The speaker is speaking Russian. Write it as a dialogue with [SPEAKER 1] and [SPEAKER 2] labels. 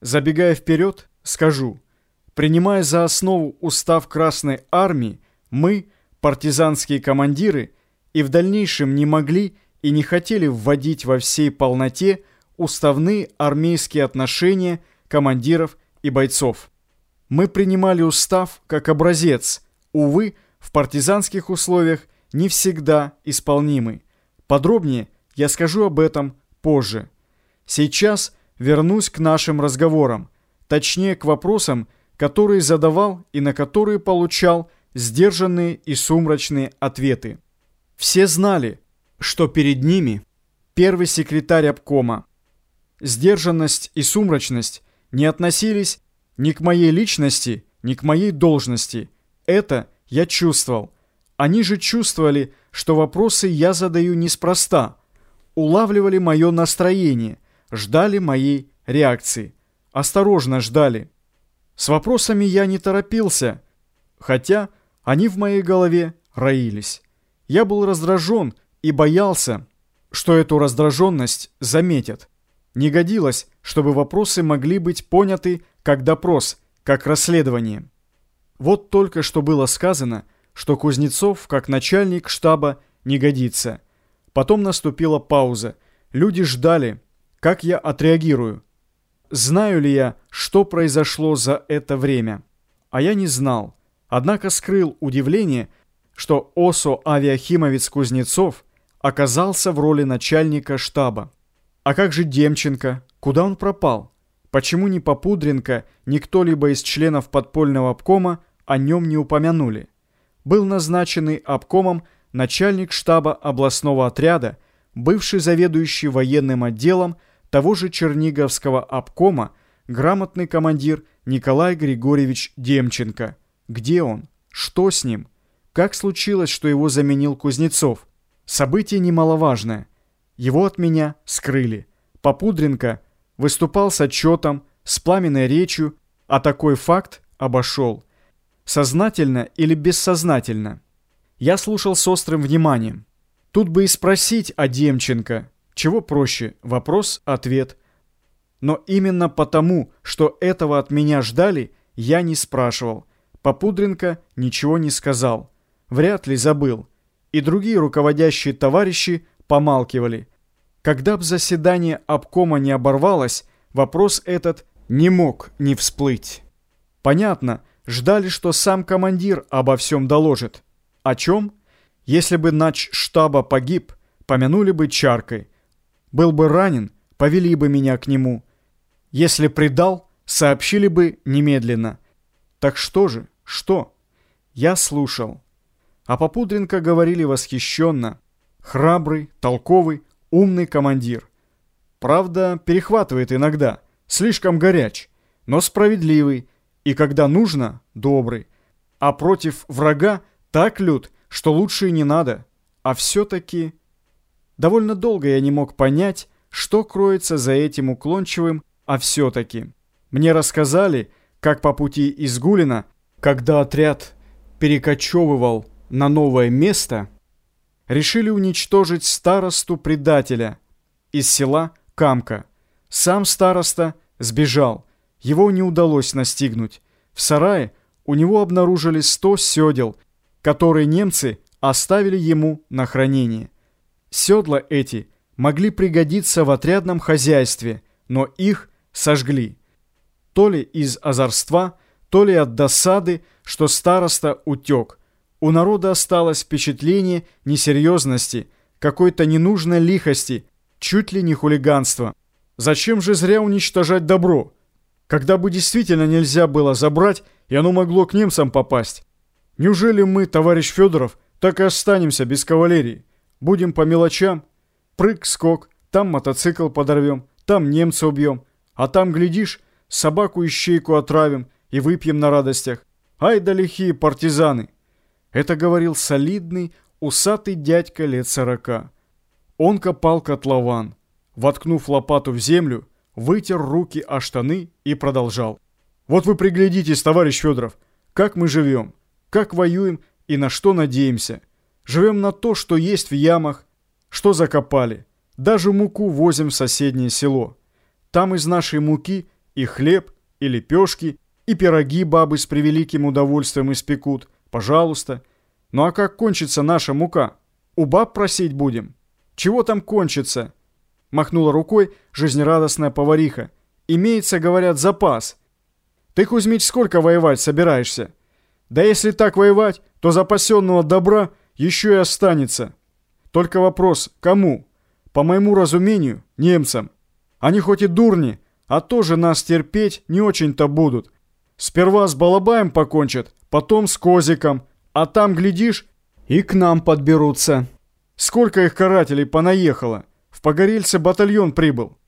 [SPEAKER 1] Забегая вперед, скажу, принимая за основу устав Красной Армии, мы, партизанские командиры, и в дальнейшем не могли и не хотели вводить во всей полноте уставные армейские отношения командиров и бойцов. Мы принимали устав как образец, увы, в партизанских условиях не всегда исполнимый. Подробнее я скажу об этом позже. Сейчас вернусь к нашим разговорам, точнее к вопросам, которые задавал и на которые получал сдержанные и сумрачные ответы. Все знали, что перед ними первый секретарь обкома. Сдержанность и сумрачность не относились ни к моей личности, ни к моей должности. Это я чувствовал. Они же чувствовали, что вопросы я задаю неспроста, улавливали мое настроение, ждали моей реакции. Осторожно ждали. С вопросами я не торопился, хотя они в моей голове роились. Я был раздражен и боялся, что эту раздраженность заметят. Не годилось, чтобы вопросы могли быть поняты как допрос, как расследование. Вот только что было сказано, что Кузнецов, как начальник штаба, не годится. Потом наступила пауза. Люди ждали, как я отреагирую. Знаю ли я, что произошло за это время? А я не знал. Однако скрыл удивление, что Осо Авиахимовец Кузнецов оказался в роли начальника штаба. А как же Демченко? Куда он пропал? Почему ни Попудренко, ни кто-либо из членов подпольного обкома о нем не упомянули? Был назначенный обкомом начальник штаба областного отряда, бывший заведующий военным отделом того же Черниговского обкома, грамотный командир Николай Григорьевич Демченко. Где он? Что с ним? Как случилось, что его заменил Кузнецов? Событие немаловажное. Его от меня скрыли. Попудренко выступал с отчетом, с пламенной речью, а такой факт обошел. Сознательно или бессознательно? Я слушал с острым вниманием. Тут бы и спросить о Демченко. Чего проще? Вопрос-ответ. Но именно потому, что этого от меня ждали, я не спрашивал. Попудренко ничего не сказал. Вряд ли забыл. И другие руководящие товарищи помалкивали. Когда б заседание обкома не оборвалось, вопрос этот не мог не всплыть. Понятно, ждали, что сам командир обо всем доложит. О чем? Если бы нач штаба погиб, помянули бы чаркой. Был бы ранен, повели бы меня к нему. Если предал, сообщили бы немедленно. Так что же, что? Я слушал. А Попудренко говорили восхищенно. Храбрый, толковый, умный командир. Правда, перехватывает иногда, слишком горяч, но справедливый, и когда нужно, добрый. А против врага так лют, что лучше и не надо. А все-таки... Довольно долго я не мог понять, что кроется за этим уклончивым «а все-таки». Мне рассказали, как по пути из Гулина, когда отряд перекочевывал на новое место, решили уничтожить старосту-предателя из села Камка. Сам староста сбежал, его не удалось настигнуть. В сарае у него обнаружили сто седел, которые немцы оставили ему на хранение. Седла эти могли пригодиться в отрядном хозяйстве, но их сожгли. То ли из озорства, то ли от досады, что староста утек. У народа осталось впечатление несерьезности, какой-то ненужной лихости, чуть ли не хулиганства. Зачем же зря уничтожать добро? Когда бы действительно нельзя было забрать, и оно могло к немцам попасть. Неужели мы, товарищ Федоров, так и останемся без кавалерии? Будем по мелочам. Прыг-скок, там мотоцикл подорвем, там немца убьем. А там, глядишь, собаку-ищейку отравим и выпьем на радостях. Ай да лихие партизаны!» Это говорил солидный, усатый дядька лет сорока. Он копал котлован. Воткнув лопату в землю, вытер руки о штаны и продолжал. «Вот вы приглядитесь, товарищ Федоров, как мы живем, как воюем и на что надеемся. Живем на то, что есть в ямах, что закопали. Даже муку возим в соседнее село. Там из нашей муки И хлеб, и лепешки, и пироги бабы с превеликим удовольствием испекут. Пожалуйста. Ну а как кончится наша мука? У баб просить будем? Чего там кончится? Махнула рукой жизнерадостная повариха. Имеется, говорят, запас. Ты, Кузьмич, сколько воевать собираешься? Да если так воевать, то запасенного добра еще и останется. Только вопрос, кому? По моему разумению, немцам. Они хоть и дурни, а тоже нас терпеть не очень-то будут. Сперва с Балабаем покончат, потом с Козиком, а там, глядишь, и к нам подберутся. Сколько их карателей понаехало? В Погорельце батальон прибыл.